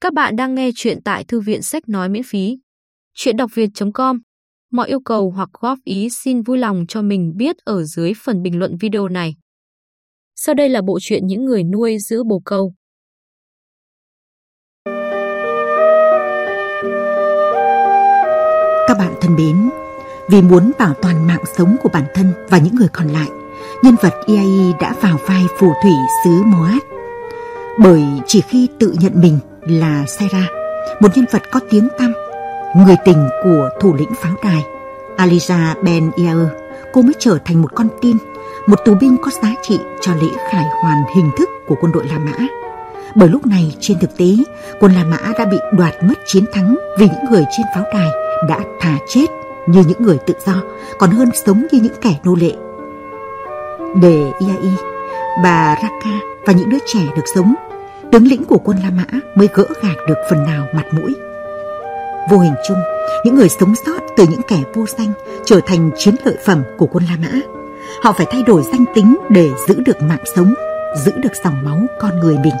Các bạn đang nghe chuyện tại thư viện sách nói miễn phí. Chuyện đọc việt.com Mọi yêu cầu hoặc góp ý xin vui lòng cho mình biết ở dưới phần bình luận video này. Sau đây là bộ truyện những người nuôi giữ bồ câu. Các bạn thân mến, vì muốn bảo toàn mạng sống của bản thân và những người còn lại, nhân vật IAI đã vào vai phù thủy xứ Moat. Bởi chỉ khi tự nhận mình là Sera, một nhân vật có tiếng tăm, người tình của thủ lĩnh pháo đài Aliza Ben Yair, cô mới trở thành một con tin, một tù binh có giá trị cho lễ khải hoàn hình thức của quân đội La Mã. Bởi lúc này trên thực tế, quân La Mã đã bị đoạt mất chiến thắng vì những người trên pháo đài đã thà chết như những người tự do, còn hơn sống như những kẻ nô lệ. Để Iai, bà Raka và những đứa trẻ được sống tướng lĩnh của quân La Mã mới gỡ gạt được phần nào mặt mũi. Vô hình chung, những người sống sót từ những kẻ vô danh trở thành chiến lợi phẩm của quân La Mã. Họ phải thay đổi danh tính để giữ được mạng sống, giữ được dòng máu con người mình.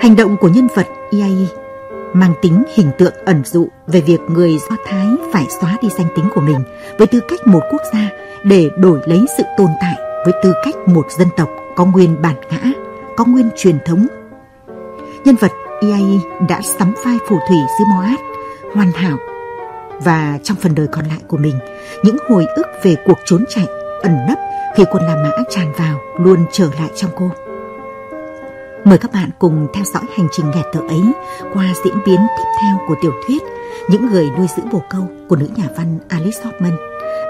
Hành động của nhân vật Iai mang tính hình tượng ẩn dụ về việc người Do Thái phải xóa đi danh tính của mình với tư cách một quốc gia để đổi lấy sự tồn tại với tư cách một dân tộc có nguyên bản ngã có nguyên truyền thống. Nhân vật Iai đã sắm vai phù thủy xứ Moat hoàn hảo và trong phần đời còn lại của mình, những hồi ức về cuộc trốn chạy ẩn nấp khi quân La Mã tràn vào luôn trở lại trong cô. Mời các bạn cùng theo dõi hành trình nghẹt thở ấy qua diễn biến tiếp theo của tiểu thuyết Những người nuôi giữ bồ câu của nữ nhà văn Alice Hoffman,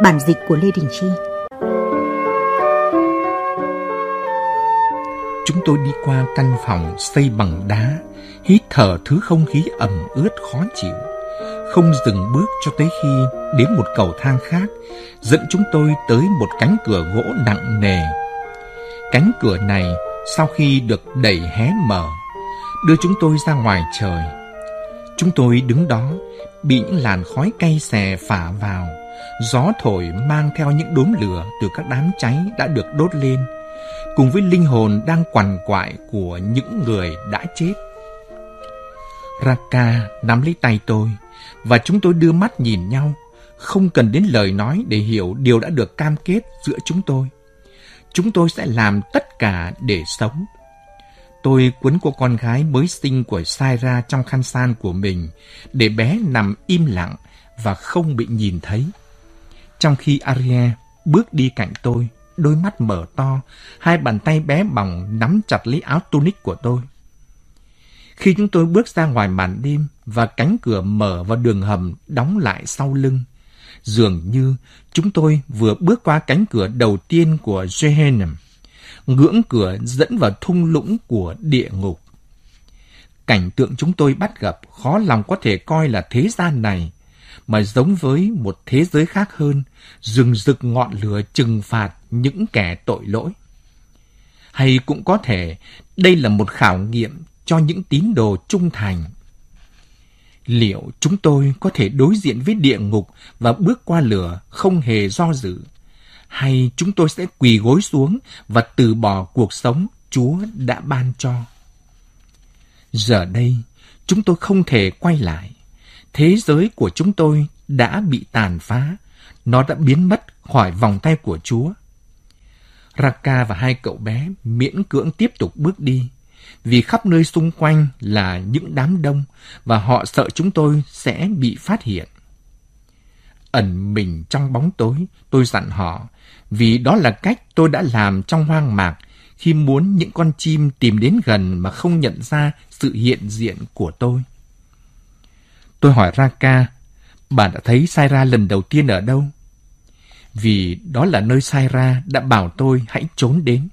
bản dịch của Lê Đình Chi Chúng tôi đi qua căn phòng xây bằng đá, hít thở thứ không khí ẩm ướt khó chịu. Không dừng bước cho tới khi đến một cầu thang khác, dẫn chúng tôi tới một cánh cửa gỗ nặng nề. Cánh cửa này sau khi được đẩy hé mở, đưa chúng tôi ra ngoài trời. Chúng tôi đứng đó, bị những làn khói cay xè phả vào, gió thổi mang theo những đốm lửa từ các đám cháy đã được đốt lên cùng với linh hồn đang quằn quại của những người đã chết. Raka nắm lấy tay tôi và chúng tôi đưa mắt nhìn nhau, không cần đến lời nói để hiểu điều đã được cam kết giữa chúng tôi. Chúng tôi sẽ làm tất cả để sống. Tôi quấn cô con gái mới sinh của Saira trong khăn san của mình để bé nằm im lặng và không bị nhìn thấy. Trong khi Ariel bước đi cạnh tôi, đôi mắt mở to, hai bàn tay bé bỏng nắm chặt lấy áo tunic của tôi. Khi chúng tôi bước ra ngoài màn đêm và cánh cửa mở vào đường hầm đóng lại sau lưng, dường như chúng tôi vừa bước qua cánh cửa đầu tiên của Gehenna, ngưỡng cửa dẫn vào thung lũng của địa ngục. Cảnh tượng chúng tôi bắt gặp khó lòng có thể coi là thế gian này, mà giống với một thế giới khác hơn, rừng rực ngọn lửa trừng phạt những kẻ tội lỗi. Hay cũng có thể đây là một khảo nghiệm cho những tín đồ trung thành. Liệu chúng tôi có thể đối diện với địa ngục và bước qua lửa không hề do dự? Hay chúng tôi sẽ quỳ gối xuống và từ bỏ cuộc sống Chúa đã ban cho? Giờ đây, chúng tôi không thể quay lại. Thế giới của chúng tôi đã bị tàn phá. Nó đã biến mất khỏi vòng tay của Chúa. Raka và hai cậu bé miễn cưỡng tiếp tục bước đi, vì khắp nơi xung quanh là những đám đông và họ sợ chúng tôi sẽ bị phát hiện. Ẩn mình trong bóng tối, tôi dặn họ, vì đó là cách tôi đã làm trong hoang mạc khi muốn những con chim tìm đến gần mà không nhận ra sự hiện diện của tôi. Tôi hỏi Raka, bạn đã thấy Saira lần đầu tiên ở đâu? vì đó là nơi Saira đã bảo tôi hãy trốn đến.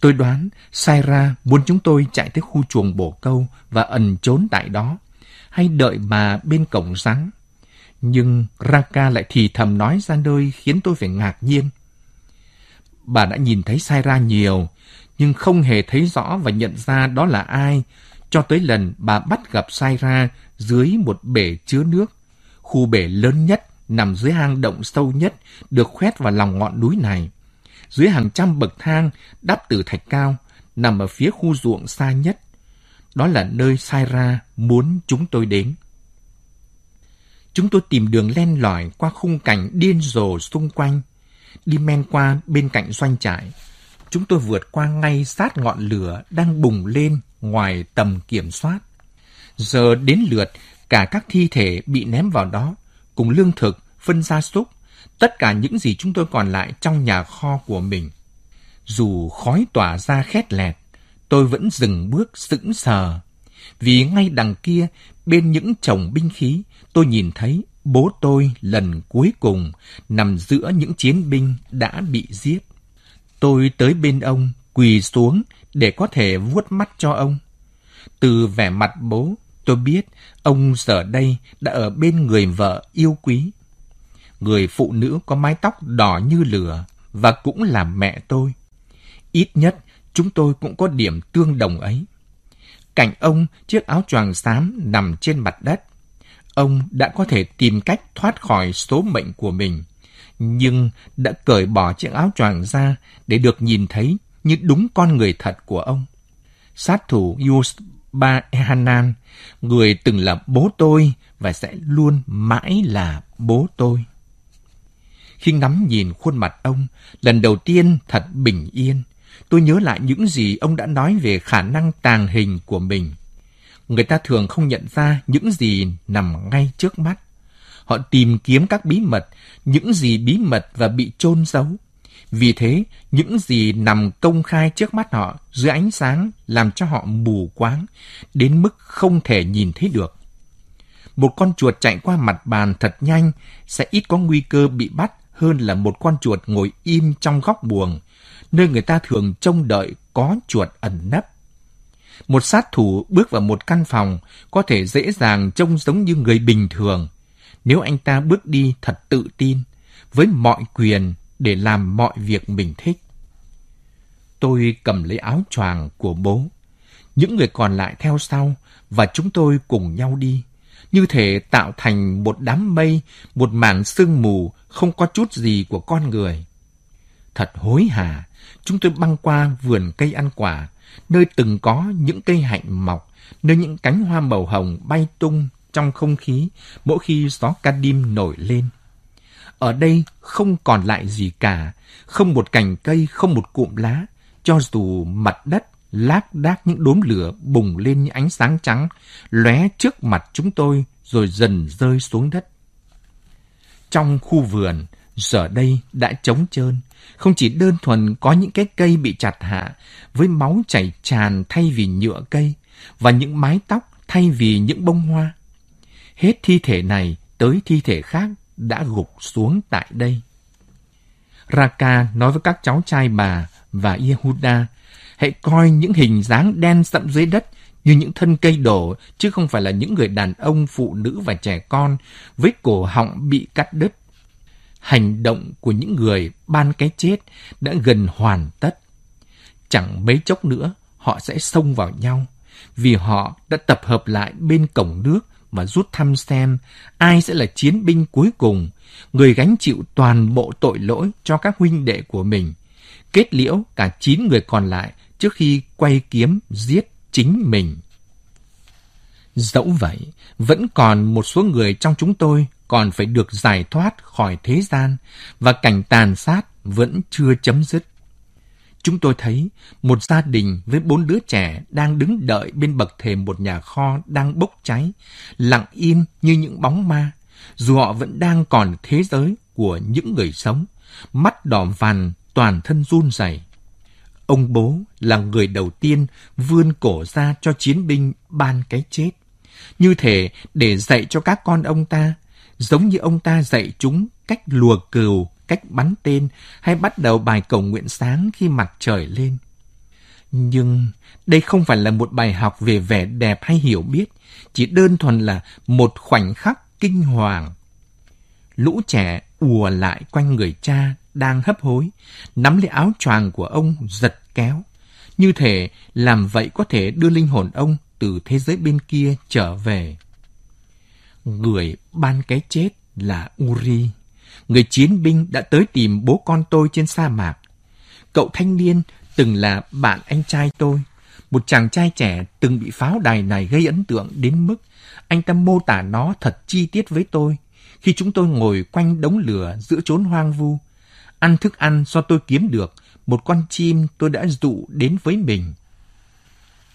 Tôi đoán Saira muốn chúng tôi chạy tới khu chuồng bổ câu và ẩn trốn tại đó, hay đợi bà bên cổng rắn. Nhưng Raka lại thì thầm nói ra nơi khiến tôi phải ngạc nhiên. Bà đã nhìn thấy Saira nhiều, nhưng không hề thấy rõ và nhận ra đó là ai, cho tới lần bà bắt gặp Saira dưới một bể chứa nước, khu bể lớn nhất nằm dưới hang động sâu nhất được khoét vào lòng ngọn núi này. Dưới hàng trăm bậc thang đắp từ thạch cao, nằm ở phía khu ruộng xa nhất. Đó là nơi Saira muốn chúng tôi đến. Chúng tôi tìm đường len lỏi qua khung cảnh điên rồ xung quanh, đi men qua bên cạnh doanh trại. Chúng tôi vượt qua ngay sát ngọn lửa đang bùng lên ngoài tầm kiểm soát. Giờ đến lượt cả các thi thể bị ném vào đó, cùng lương thực, phân gia súc, tất cả những gì chúng tôi còn lại trong nhà kho của mình. Dù khói tỏa ra khét lẹt, tôi vẫn dừng bước sững sờ. Vì ngay đằng kia, bên những chồng binh khí, tôi nhìn thấy bố tôi lần cuối cùng nằm giữa những chiến binh đã bị giết. Tôi tới bên ông, quỳ xuống để có thể vuốt mắt cho ông. Từ vẻ mặt bố, tôi biết ông giờ đây đã ở bên người vợ yêu quý. Người phụ nữ có mái tóc đỏ như lửa và cũng là mẹ tôi. Ít nhất, chúng tôi cũng có điểm tương đồng ấy. Cạnh ông, chiếc áo choàng xám nằm trên mặt đất. Ông đã có thể tìm cách thoát khỏi số mệnh của mình, nhưng đã cởi bỏ chiếc áo choàng ra để được nhìn thấy như đúng con người thật của ông. Sát thủ Yus Ba Ehanan, người từng là bố tôi và sẽ luôn mãi là bố tôi. Khi ngắm nhìn khuôn mặt ông, lần đầu tiên thật bình yên, tôi nhớ lại những gì ông đã nói về khả năng tàng hình của mình. Người ta thường không nhận ra những gì nằm ngay trước mắt. Họ tìm kiếm các bí mật, những gì bí mật và bị chôn giấu. Vì thế, những gì nằm công khai trước mắt họ dưới ánh sáng làm cho họ mù quáng, đến mức không thể nhìn thấy được. Một con chuột chạy qua mặt bàn thật nhanh sẽ ít có nguy cơ bị bắt hơn là một con chuột ngồi im trong góc buồng, nơi người ta thường trông đợi có chuột ẩn nấp. Một sát thủ bước vào một căn phòng có thể dễ dàng trông giống như người bình thường nếu anh ta bước đi thật tự tin, với mọi quyền để làm mọi việc mình thích. Tôi cầm lấy áo choàng của bố. Những người còn lại theo sau và chúng tôi cùng nhau đi. Như thể tạo thành một đám mây, một mảng sương mù không có chút gì của con người. Thật hối hả, chúng tôi băng qua vườn cây ăn quả, nơi từng có những cây hạnh mọc, nơi những cánh hoa màu hồng bay tung trong không khí mỗi khi gió ca đêm nổi lên. Ở đây không còn lại gì cả, không một cành cây, không một cụm lá, cho dù mặt đất lác đác những đốm lửa bùng lên như ánh sáng trắng, lóe trước mặt chúng tôi rồi dần rơi xuống đất. Trong khu vườn, giờ đây đã trống trơn, không chỉ đơn thuần có những cái cây bị chặt hạ với máu chảy tràn thay vì nhựa cây và những mái tóc thay vì những bông hoa. Hết thi thể này tới thi thể khác đã gục xuống tại đây. Raka nói với các cháu trai bà và Yehuda, hãy coi những hình dáng đen sậm dưới đất như những thân cây đổ, chứ không phải là những người đàn ông, phụ nữ và trẻ con với cổ họng bị cắt đứt. Hành động của những người ban cái chết đã gần hoàn tất. Chẳng mấy chốc nữa, họ sẽ xông vào nhau, vì họ đã tập hợp lại bên cổng nước mà rút thăm xem ai sẽ là chiến binh cuối cùng, người gánh chịu toàn bộ tội lỗi cho các huynh đệ của mình, kết liễu cả chín người còn lại trước khi quay kiếm giết chính mình. Dẫu vậy, vẫn còn một số người trong chúng tôi còn phải được giải thoát khỏi thế gian và cảnh tàn sát vẫn chưa chấm dứt. Chúng tôi thấy một gia đình với bốn đứa trẻ đang đứng đợi bên bậc thềm một nhà kho đang bốc cháy, lặng im như những bóng ma, dù họ vẫn đang còn thế giới của những người sống, mắt đỏ vằn, toàn thân run rẩy. Ông bố là người đầu tiên vươn cổ ra cho chiến binh ban cái chết, như thể để dạy cho các con ông ta, giống như ông ta dạy chúng cách lùa cừu cách bắn tên hay bắt đầu bài cầu nguyện sáng khi mặt trời lên. Nhưng đây không phải là một bài học về vẻ đẹp hay hiểu biết, chỉ đơn thuần là một khoảnh khắc kinh hoàng. Lũ trẻ ùa lại quanh người cha đang hấp hối, nắm lấy áo choàng của ông giật kéo. Như thể làm vậy có thể đưa linh hồn ông từ thế giới bên kia trở về. Người ban cái chết là Uri người chiến binh đã tới tìm bố con tôi trên sa mạc. Cậu thanh niên từng là bạn anh trai tôi, Một chàng trai trẻ từng bị pháo đài này gây ấn tượng đến mức anh ta mô tả nó thật chi tiết với tôi khi chúng tôi ngồi quanh đống lửa giữa chốn hoang vu, ăn thức ăn do tôi kiếm được, một con chim tôi đã dụ đến với mình.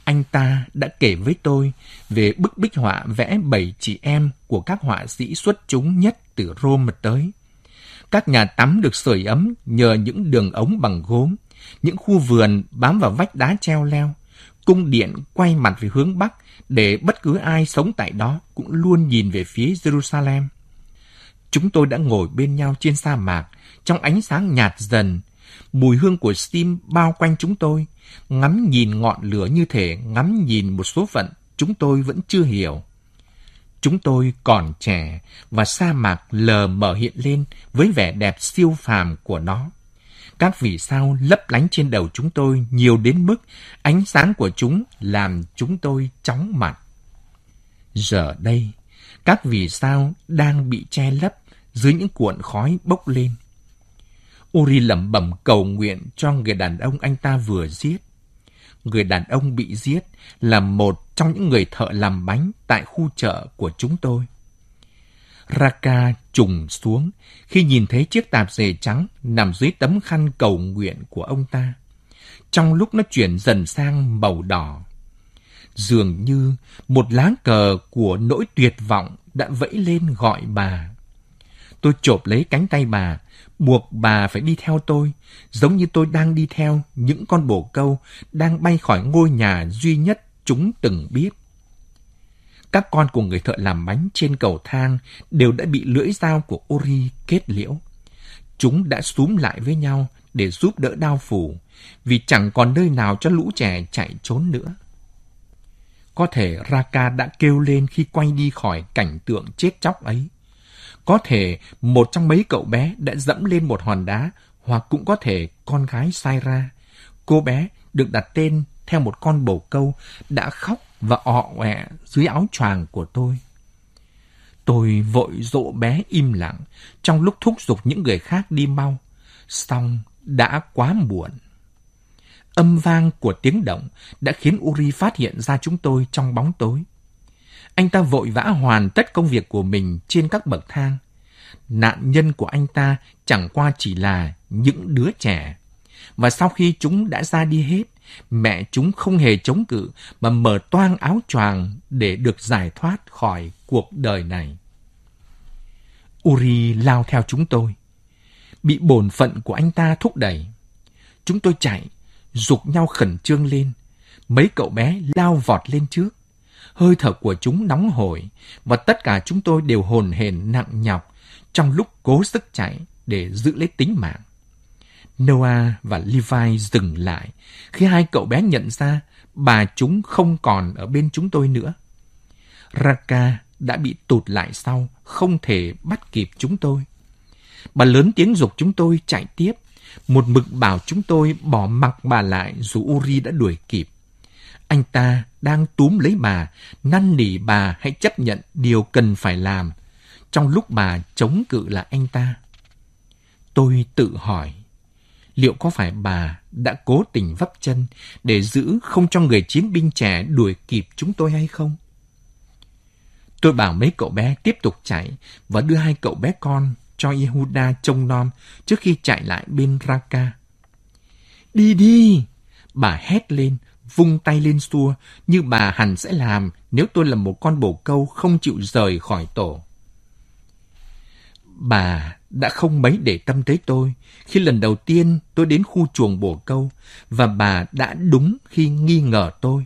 Anh ta đã kể với tôi về bức bích họa vẽ bảy chị em của các họa sĩ xuất chúng nhất từ Rome tới. Các nhà tắm được sưởi ấm nhờ những đường ống bằng gốm, những khu vườn bám vào vách đá treo leo, cung điện quay mặt về hướng Bắc để bất cứ ai sống tại đó cũng luôn nhìn về phía Jerusalem. Chúng tôi đã ngồi bên nhau trên sa mạc, trong ánh sáng nhạt dần. Mùi hương của steam bao quanh chúng tôi, ngắm nhìn ngọn lửa như thể ngắm nhìn một số phận chúng tôi vẫn chưa hiểu. Chúng tôi còn trẻ và sa mạc lờ mờ hiện lên với vẻ đẹp siêu phàm của nó. Các vì sao lấp lánh trên đầu chúng tôi nhiều đến mức ánh sáng của chúng làm chúng tôi chóng mặt. Giờ đây, các vì sao đang bị che lấp dưới những cuộn khói bốc lên. Uri lẩm bẩm cầu nguyện cho người đàn ông anh ta vừa giết. Người đàn ông bị giết là một trong những người thợ làm bánh tại khu chợ của chúng tôi. Raka trùng xuống khi nhìn thấy chiếc tạp dề trắng nằm dưới tấm khăn cầu nguyện của ông ta. Trong lúc nó chuyển dần sang màu đỏ. Dường như một lá cờ của nỗi tuyệt vọng đã vẫy lên gọi bà. Tôi chộp lấy cánh tay bà, buộc bà phải đi theo tôi, giống như tôi đang đi theo những con bồ câu đang bay khỏi ngôi nhà duy nhất chúng từng biết. Các con của người thợ làm bánh trên cầu thang đều đã bị lưỡi dao của Ori kết liễu. Chúng đã súm lại với nhau để giúp đỡ đao phủ, vì chẳng còn nơi nào cho lũ trẻ chạy trốn nữa. Có thể Raka đã kêu lên khi quay đi khỏi cảnh tượng chết chóc ấy. Có thể một trong mấy cậu bé đã dẫm lên một hòn đá, hoặc cũng có thể con gái sai ra. Cô bé được đặt tên theo một con bồ câu đã khóc và ọ ẹ dưới áo choàng của tôi. Tôi vội dỗ bé im lặng trong lúc thúc giục những người khác đi mau. Xong đã quá muộn. Âm vang của tiếng động đã khiến Uri phát hiện ra chúng tôi trong bóng tối. Anh ta vội vã hoàn tất công việc của mình trên các bậc thang. Nạn nhân của anh ta chẳng qua chỉ là những đứa trẻ. Và sau khi chúng đã ra đi hết, mẹ chúng không hề chống cự mà mở toang áo choàng để được giải thoát khỏi cuộc đời này. Uri lao theo chúng tôi. Bị bổn phận của anh ta thúc đẩy. Chúng tôi chạy, dục nhau khẩn trương lên. Mấy cậu bé lao vọt lên trước hơi thở của chúng nóng hổi và tất cả chúng tôi đều hồn hển nặng nhọc trong lúc cố sức chạy để giữ lấy tính mạng. Noah và Levi dừng lại khi hai cậu bé nhận ra bà chúng không còn ở bên chúng tôi nữa. Raka đã bị tụt lại sau, không thể bắt kịp chúng tôi. Bà lớn tiếng dục chúng tôi chạy tiếp, một mực bảo chúng tôi bỏ mặc bà lại dù Uri đã đuổi kịp. Anh ta đang túm lấy bà, năn nỉ bà hãy chấp nhận điều cần phải làm, trong lúc bà chống cự là anh ta. Tôi tự hỏi, liệu có phải bà đã cố tình vấp chân để giữ không cho người chiến binh trẻ đuổi kịp chúng tôi hay không? Tôi bảo mấy cậu bé tiếp tục chạy và đưa hai cậu bé con cho Yehuda trông nom trước khi chạy lại bên Raka. Đi đi! Bà hét lên, vung tay lên xua như bà hẳn sẽ làm nếu tôi là một con bồ câu không chịu rời khỏi tổ. Bà đã không mấy để tâm tới tôi khi lần đầu tiên tôi đến khu chuồng bồ câu và bà đã đúng khi nghi ngờ tôi.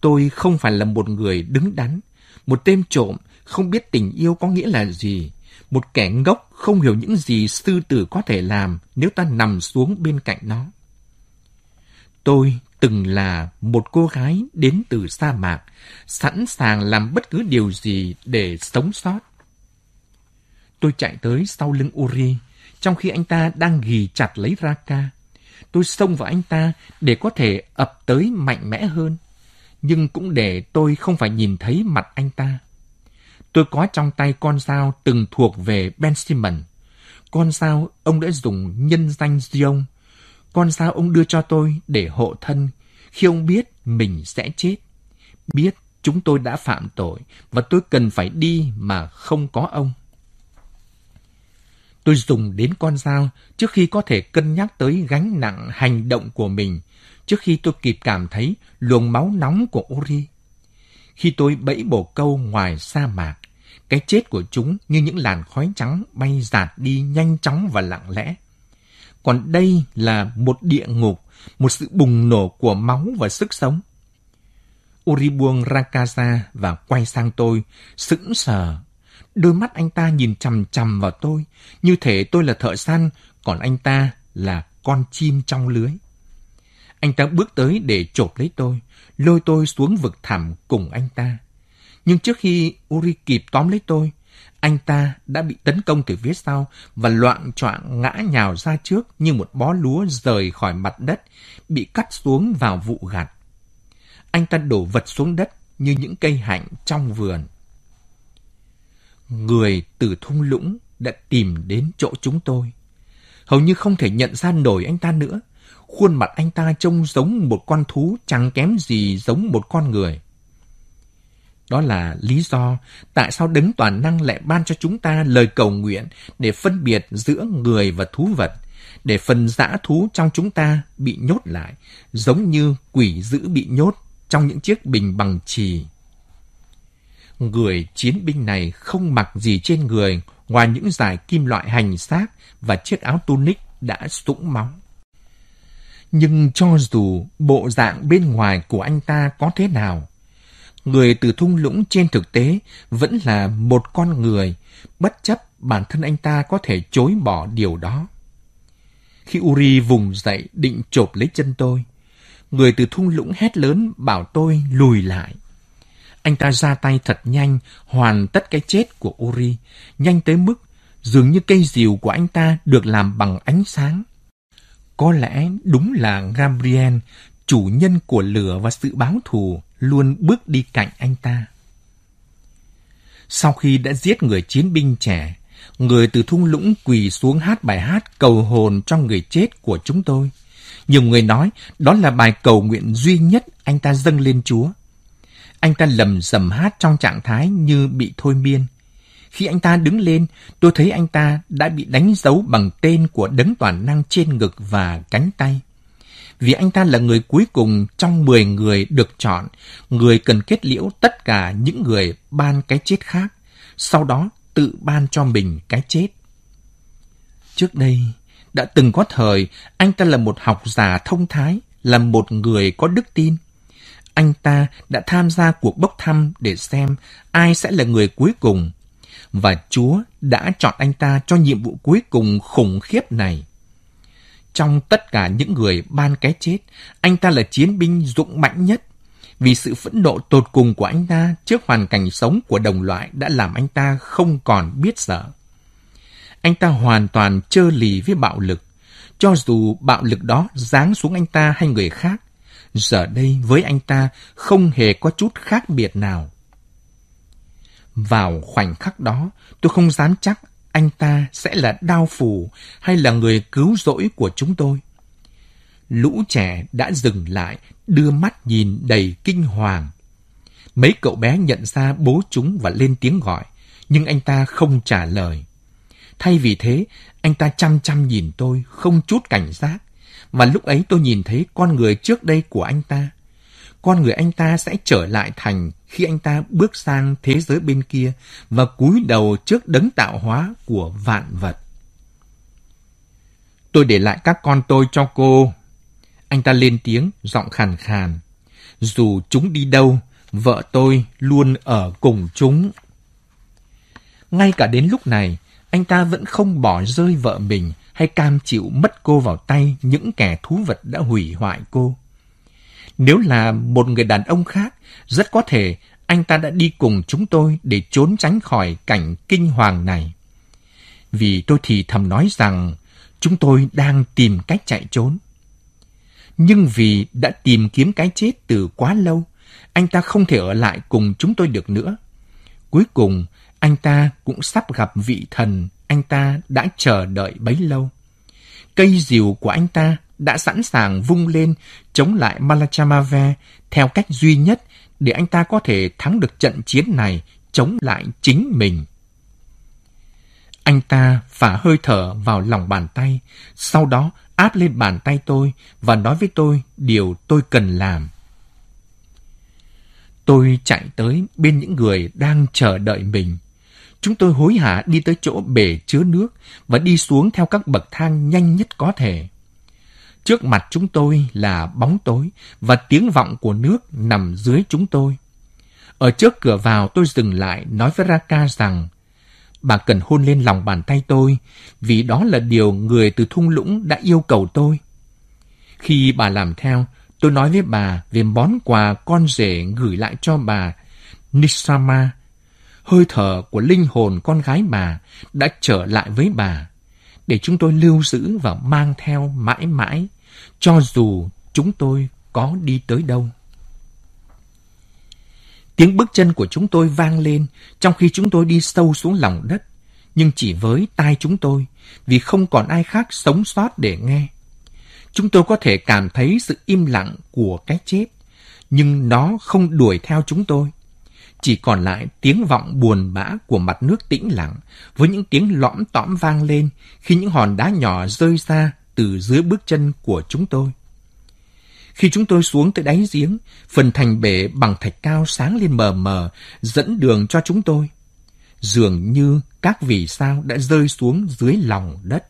Tôi không phải là một người đứng đắn, một tên trộm không biết tình yêu có nghĩa là gì, một kẻ ngốc không hiểu những gì sư tử có thể làm nếu ta nằm xuống bên cạnh nó. Tôi từng là một cô gái đến từ sa mạc, sẵn sàng làm bất cứ điều gì để sống sót. Tôi chạy tới sau lưng Uri, trong khi anh ta đang ghì chặt lấy Raka. Tôi xông vào anh ta để có thể ập tới mạnh mẽ hơn, nhưng cũng để tôi không phải nhìn thấy mặt anh ta. Tôi có trong tay con dao từng thuộc về Ben Simon. Con dao ông đã dùng nhân danh Dion con dao ông đưa cho tôi để hộ thân khi ông biết mình sẽ chết, biết chúng tôi đã phạm tội và tôi cần phải đi mà không có ông. Tôi dùng đến con dao trước khi có thể cân nhắc tới gánh nặng hành động của mình, trước khi tôi kịp cảm thấy luồng máu nóng của Uri. Khi tôi bẫy bồ câu ngoài sa mạc, cái chết của chúng như những làn khói trắng bay giạt đi nhanh chóng và lặng lẽ. Còn đây là một địa ngục, một sự bùng nổ của máu và sức sống. Uri buông Rakaza và quay sang tôi, sững sờ. Đôi mắt anh ta nhìn chằm chằm vào tôi, như thể tôi là thợ săn, còn anh ta là con chim trong lưới. Anh ta bước tới để chộp lấy tôi, lôi tôi xuống vực thẳm cùng anh ta. Nhưng trước khi Uri kịp tóm lấy tôi, anh ta đã bị tấn công từ phía sau và loạn choạng ngã nhào ra trước như một bó lúa rời khỏi mặt đất, bị cắt xuống vào vụ gặt. Anh ta đổ vật xuống đất như những cây hạnh trong vườn. Người từ thung lũng đã tìm đến chỗ chúng tôi. Hầu như không thể nhận ra nổi anh ta nữa. Khuôn mặt anh ta trông giống một con thú chẳng kém gì giống một con người. Đó là lý do tại sao đấng toàn năng lại ban cho chúng ta lời cầu nguyện để phân biệt giữa người và thú vật, để phần dã thú trong chúng ta bị nhốt lại, giống như quỷ dữ bị nhốt trong những chiếc bình bằng trì. Người chiến binh này không mặc gì trên người ngoài những dải kim loại hành xác và chiếc áo tunic đã sũng máu. Nhưng cho dù bộ dạng bên ngoài của anh ta có thế nào, người từ thung lũng trên thực tế vẫn là một con người, bất chấp bản thân anh ta có thể chối bỏ điều đó. Khi Uri vùng dậy định chộp lấy chân tôi, người từ thung lũng hét lớn bảo tôi lùi lại. Anh ta ra tay thật nhanh, hoàn tất cái chết của Uri, nhanh tới mức dường như cây diều của anh ta được làm bằng ánh sáng. Có lẽ đúng là Gabriel, chủ nhân của lửa và sự báo thù, luôn bước đi cạnh anh ta. Sau khi đã giết người chiến binh trẻ, người từ thung lũng quỳ xuống hát bài hát cầu hồn cho người chết của chúng tôi. Nhiều người nói đó là bài cầu nguyện duy nhất anh ta dâng lên Chúa. Anh ta lầm rầm hát trong trạng thái như bị thôi miên. Khi anh ta đứng lên, tôi thấy anh ta đã bị đánh dấu bằng tên của đấng toàn năng trên ngực và cánh tay. Vì anh ta là người cuối cùng trong 10 người được chọn, người cần kết liễu tất cả những người ban cái chết khác, sau đó tự ban cho mình cái chết. Trước đây, đã từng có thời anh ta là một học giả thông thái, là một người có đức tin. Anh ta đã tham gia cuộc bốc thăm để xem ai sẽ là người cuối cùng. Và Chúa đã chọn anh ta cho nhiệm vụ cuối cùng khủng khiếp này. Trong tất cả những người ban cái chết, anh ta là chiến binh dũng mãnh nhất. Vì sự phẫn nộ tột cùng của anh ta trước hoàn cảnh sống của đồng loại đã làm anh ta không còn biết sợ anh ta hoàn toàn trơ lì với bạo lực, cho dù bạo lực đó giáng xuống anh ta hay người khác. Giờ đây với anh ta không hề có chút khác biệt nào. Vào khoảnh khắc đó, tôi không dám chắc anh ta sẽ là đao phủ hay là người cứu rỗi của chúng tôi. Lũ trẻ đã dừng lại, đưa mắt nhìn đầy kinh hoàng. Mấy cậu bé nhận ra bố chúng và lên tiếng gọi, nhưng anh ta không trả lời. Thay vì thế, anh ta chăm chăm nhìn tôi, không chút cảnh giác. Và lúc ấy tôi nhìn thấy con người trước đây của anh ta. Con người anh ta sẽ trở lại thành khi anh ta bước sang thế giới bên kia và cúi đầu trước đấng tạo hóa của vạn vật. Tôi để lại các con tôi cho cô. Anh ta lên tiếng, giọng khàn khàn. Dù chúng đi đâu, vợ tôi luôn ở cùng chúng. Ngay cả đến lúc này, anh ta vẫn không bỏ rơi vợ mình hay cam chịu mất cô vào tay những kẻ thú vật đã hủy hoại cô. Nếu là một người đàn ông khác, rất có thể anh ta đã đi cùng chúng tôi để trốn tránh khỏi cảnh kinh hoàng này. Vì tôi thì thầm nói rằng chúng tôi đang tìm cách chạy trốn. Nhưng vì đã tìm kiếm cái chết từ quá lâu, anh ta không thể ở lại cùng chúng tôi được nữa. Cuối cùng, anh ta cũng sắp gặp vị thần anh ta đã chờ đợi bấy lâu. Cây diều của anh ta đã sẵn sàng vung lên chống lại Malachamave theo cách duy nhất để anh ta có thể thắng được trận chiến này chống lại chính mình. Anh ta phả hơi thở vào lòng bàn tay, sau đó áp lên bàn tay tôi và nói với tôi điều tôi cần làm. Tôi chạy tới bên những người đang chờ đợi mình. Chúng tôi hối hả đi tới chỗ bể chứa nước và đi xuống theo các bậc thang nhanh nhất có thể. Trước mặt chúng tôi là bóng tối và tiếng vọng của nước nằm dưới chúng tôi. Ở trước cửa vào tôi dừng lại nói với Raka rằng bà cần hôn lên lòng bàn tay tôi vì đó là điều người từ thung lũng đã yêu cầu tôi. Khi bà làm theo, tôi nói với bà về món quà con rể gửi lại cho bà, Nisama. Hơi thở của linh hồn con gái bà đã trở lại với bà, để chúng tôi lưu giữ và mang theo mãi mãi, cho dù chúng tôi có đi tới đâu. Tiếng bước chân của chúng tôi vang lên trong khi chúng tôi đi sâu xuống lòng đất, nhưng chỉ với tai chúng tôi, vì không còn ai khác sống sót để nghe. Chúng tôi có thể cảm thấy sự im lặng của cái chết, nhưng nó không đuổi theo chúng tôi. Chỉ còn lại tiếng vọng buồn bã của mặt nước tĩnh lặng, với những tiếng lõm tõm vang lên khi những hòn đá nhỏ rơi ra từ dưới bước chân của chúng tôi. Khi chúng tôi xuống tới đáy giếng, phần thành bể bằng thạch cao sáng lên mờ mờ, dẫn đường cho chúng tôi. Dường như các vì sao đã rơi xuống dưới lòng đất.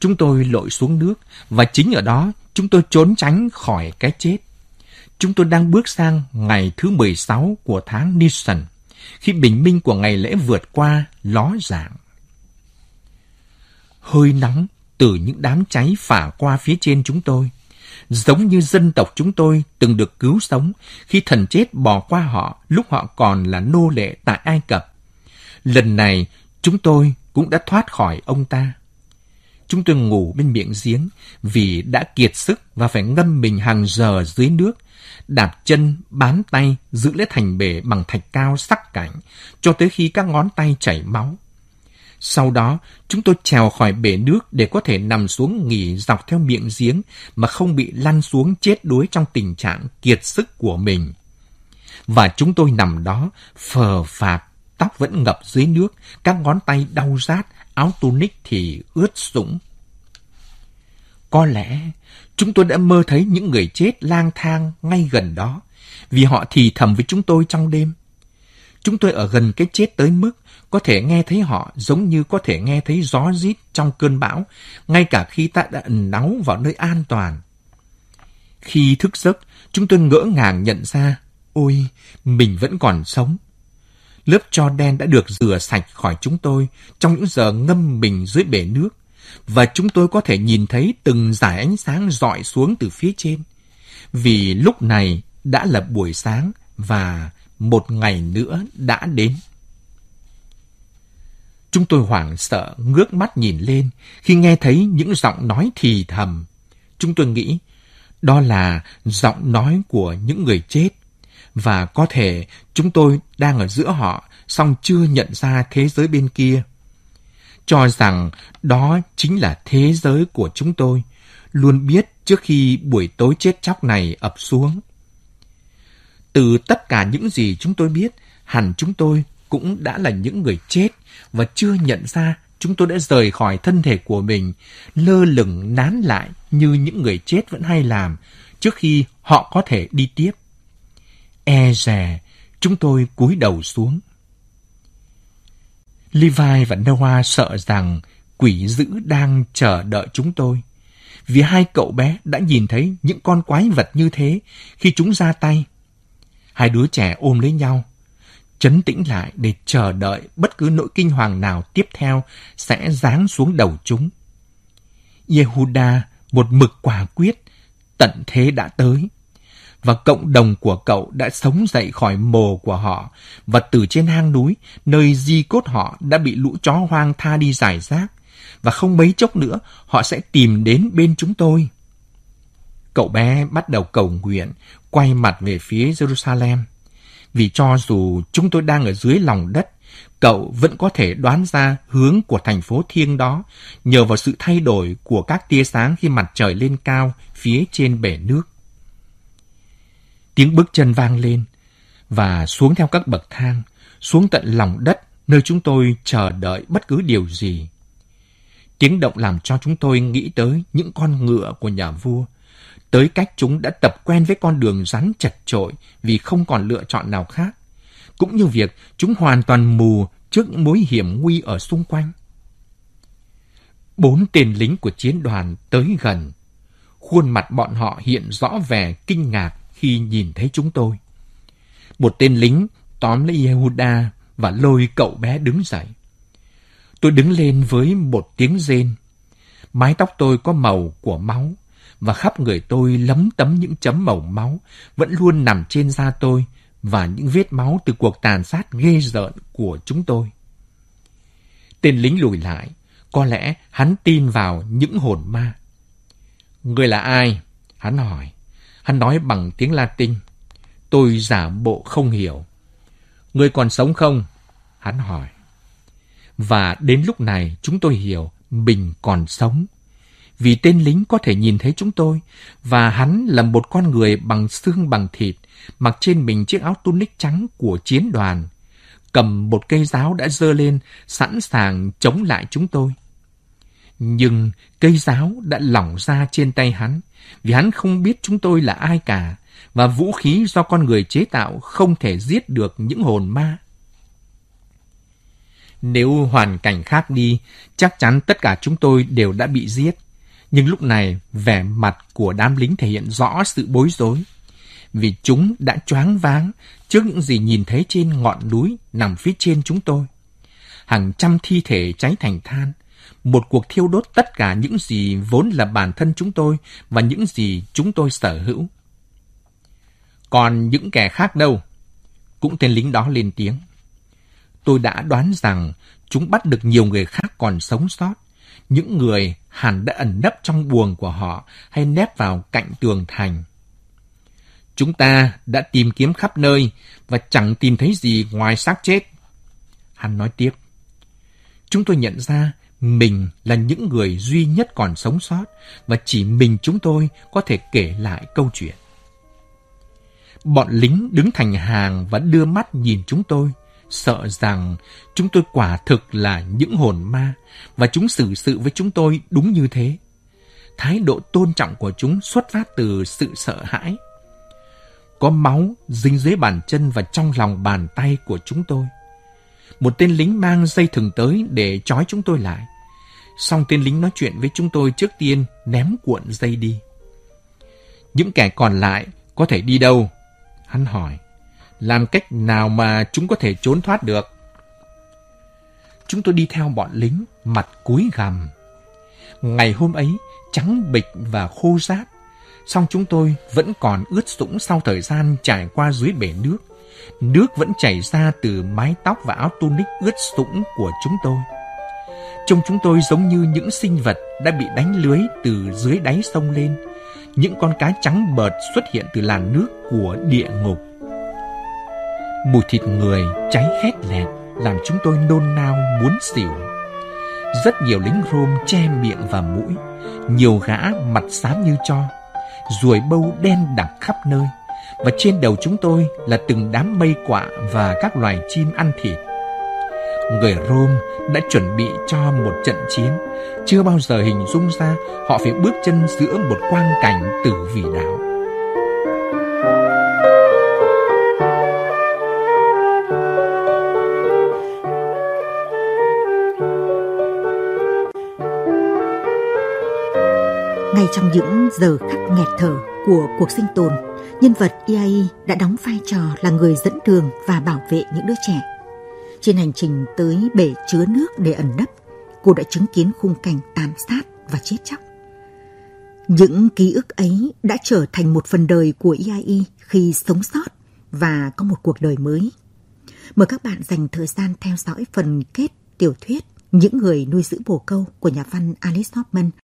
Chúng tôi lội xuống nước và chính ở đó chúng tôi trốn tránh khỏi cái chết. Chúng tôi đang bước sang ngày thứ 16 của tháng Nisan, khi bình minh của ngày lễ vượt qua ló dạng. Hơi nóng từ những đám cháy phả qua phía trên chúng tôi – giống như dân tộc chúng tôi từng được cứu sống khi thần chết bỏ qua họ lúc họ còn là nô lệ tại Ai Cập. Lần này, chúng tôi cũng đã thoát khỏi ông ta. Chúng tôi ngủ bên miệng giếng vì đã kiệt sức và phải ngâm mình hàng giờ dưới nước, đạp chân, bám tay, giữ lấy thành bể bằng thạch cao sắc cảnh, cho tới khi các ngón tay chảy máu. Sau đó, chúng tôi trèo khỏi bể nước để có thể nằm xuống nghỉ dọc theo miệng giếng mà không bị lăn xuống chết đuối trong tình trạng kiệt sức của mình. Và chúng tôi nằm đó, phờ phạt, tóc vẫn ngập dưới nước, các ngón tay đau rát, áo tunic thì ướt sũng. Có lẽ chúng tôi đã mơ thấy những người chết lang thang ngay gần đó, vì họ thì thầm với chúng tôi trong đêm. Chúng tôi ở gần cái chết tới mức có thể nghe thấy họ giống như có thể nghe thấy gió rít trong cơn bão, ngay cả khi ta đã ẩn náu vào nơi an toàn. Khi thức giấc, chúng tôi ngỡ ngàng nhận ra, ôi, mình vẫn còn sống. Lớp cho đen đã được rửa sạch khỏi chúng tôi trong những giờ ngâm mình dưới bể nước, và chúng tôi có thể nhìn thấy từng dải ánh sáng dọi xuống từ phía trên. Vì lúc này đã là buổi sáng và một ngày nữa đã đến. Chúng tôi hoảng sợ, ngước mắt nhìn lên khi nghe thấy những giọng nói thì thầm. Chúng tôi nghĩ đó là giọng nói của những người chết và có thể chúng tôi đang ở giữa họ song chưa nhận ra thế giới bên kia. Cho rằng đó chính là thế giới của chúng tôi, luôn biết trước khi buổi tối chết chóc này ập xuống. Từ tất cả những gì chúng tôi biết, hẳn chúng tôi cũng đã là những người chết và chưa nhận ra chúng tôi đã rời khỏi thân thể của mình, lơ lửng nán lại như những người chết vẫn hay làm trước khi họ có thể đi tiếp. E rè, chúng tôi cúi đầu xuống. Levi và Noah sợ rằng quỷ dữ đang chờ đợi chúng tôi. Vì hai cậu bé đã nhìn thấy những con quái vật như thế khi chúng ra tay. Hai đứa trẻ ôm lấy nhau, chấn tĩnh lại để chờ đợi bất cứ nỗi kinh hoàng nào tiếp theo sẽ giáng xuống đầu chúng. Yehuda một mực quả quyết, tận thế đã tới. Và cộng đồng của cậu đã sống dậy khỏi mồ của họ, và từ trên hang núi, nơi di cốt họ đã bị lũ chó hoang tha đi giải rác, và không mấy chốc nữa họ sẽ tìm đến bên chúng tôi. Cậu bé bắt đầu cầu nguyện, quay mặt về phía Jerusalem vì cho dù chúng tôi đang ở dưới lòng đất, cậu vẫn có thể đoán ra hướng của thành phố thiêng đó nhờ vào sự thay đổi của các tia sáng khi mặt trời lên cao phía trên bể nước. Tiếng bước chân vang lên và xuống theo các bậc thang, xuống tận lòng đất nơi chúng tôi chờ đợi bất cứ điều gì. Tiếng động làm cho chúng tôi nghĩ tới những con ngựa của nhà vua, tới cách chúng đã tập quen với con đường rắn chật trội vì không còn lựa chọn nào khác, cũng như việc chúng hoàn toàn mù trước những mối hiểm nguy ở xung quanh. Bốn tên lính của chiến đoàn tới gần. Khuôn mặt bọn họ hiện rõ vẻ kinh ngạc khi nhìn thấy chúng tôi. Một tên lính tóm lấy Yehuda và lôi cậu bé đứng dậy. Tôi đứng lên với một tiếng rên. Mái tóc tôi có màu của máu và khắp người tôi lấm tấm những chấm màu máu vẫn luôn nằm trên da tôi và những vết máu từ cuộc tàn sát ghê rợn của chúng tôi. Tên lính lùi lại, có lẽ hắn tin vào những hồn ma. Người là ai? Hắn hỏi. Hắn nói bằng tiếng Latin. Tôi giả bộ không hiểu. Người còn sống không? Hắn hỏi. Và đến lúc này chúng tôi hiểu mình còn sống. Vì tên lính có thể nhìn thấy chúng tôi, và hắn là một con người bằng xương bằng thịt, mặc trên mình chiếc áo tunic trắng của chiến đoàn, cầm một cây giáo đã dơ lên, sẵn sàng chống lại chúng tôi. Nhưng cây giáo đã lỏng ra trên tay hắn, vì hắn không biết chúng tôi là ai cả, và vũ khí do con người chế tạo không thể giết được những hồn ma. Nếu hoàn cảnh khác đi, chắc chắn tất cả chúng tôi đều đã bị giết. Nhưng lúc này, vẻ mặt của đám lính thể hiện rõ sự bối rối. Vì chúng đã choáng váng trước những gì nhìn thấy trên ngọn núi nằm phía trên chúng tôi. Hàng trăm thi thể cháy thành than. Một cuộc thiêu đốt tất cả những gì vốn là bản thân chúng tôi và những gì chúng tôi sở hữu. Còn những kẻ khác đâu? Cũng tên lính đó lên tiếng. Tôi đã đoán rằng chúng bắt được nhiều người khác còn sống sót. Những người hẳn đã ẩn nấp trong buồng của họ hay nép vào cạnh tường thành. Chúng ta đã tìm kiếm khắp nơi và chẳng tìm thấy gì ngoài xác chết. Hắn nói tiếp. Chúng tôi nhận ra mình là những người duy nhất còn sống sót và chỉ mình chúng tôi có thể kể lại câu chuyện. Bọn lính đứng thành hàng và đưa mắt nhìn chúng tôi, sợ rằng chúng tôi quả thực là những hồn ma và chúng xử sự với chúng tôi đúng như thế. Thái độ tôn trọng của chúng xuất phát từ sự sợ hãi. Có máu dính dưới bàn chân và trong lòng bàn tay của chúng tôi. Một tên lính mang dây thừng tới để trói chúng tôi lại. Xong tên lính nói chuyện với chúng tôi trước tiên ném cuộn dây đi. Những kẻ còn lại có thể đi đâu? Hắn hỏi. Làm cách nào mà chúng có thể trốn thoát được? Chúng tôi đi theo bọn lính, mặt cúi gằm. Ngày hôm ấy, trắng bịch và khô rát. Song chúng tôi vẫn còn ướt sũng sau thời gian trải qua dưới bể nước. Nước vẫn chảy ra từ mái tóc và áo tunic ướt sũng của chúng tôi. Trông chúng tôi giống như những sinh vật đã bị đánh lưới từ dưới đáy sông lên. Những con cá trắng bợt xuất hiện từ làn nước của địa ngục. Mùi thịt người cháy khét lẹt làm chúng tôi nôn nao muốn xỉu. Rất nhiều lính rôm che miệng và mũi, nhiều gã mặt xám như cho, ruồi bâu đen đặc khắp nơi, và trên đầu chúng tôi là từng đám mây quạ và các loài chim ăn thịt. Người Rome đã chuẩn bị cho một trận chiến, chưa bao giờ hình dung ra họ phải bước chân giữa một quang cảnh tử vì đạo. Ngay trong những giờ khắc nghẹt thở của cuộc sinh tồn, nhân vật IAI đã đóng vai trò là người dẫn đường và bảo vệ những đứa trẻ. Trên hành trình tới bể chứa nước để ẩn nấp, cô đã chứng kiến khung cảnh tàn sát và chết chóc. Những ký ức ấy đã trở thành một phần đời của IAI khi sống sót và có một cuộc đời mới. Mời các bạn dành thời gian theo dõi phần kết tiểu thuyết Những người nuôi giữ bồ câu của nhà văn Alice Hoffman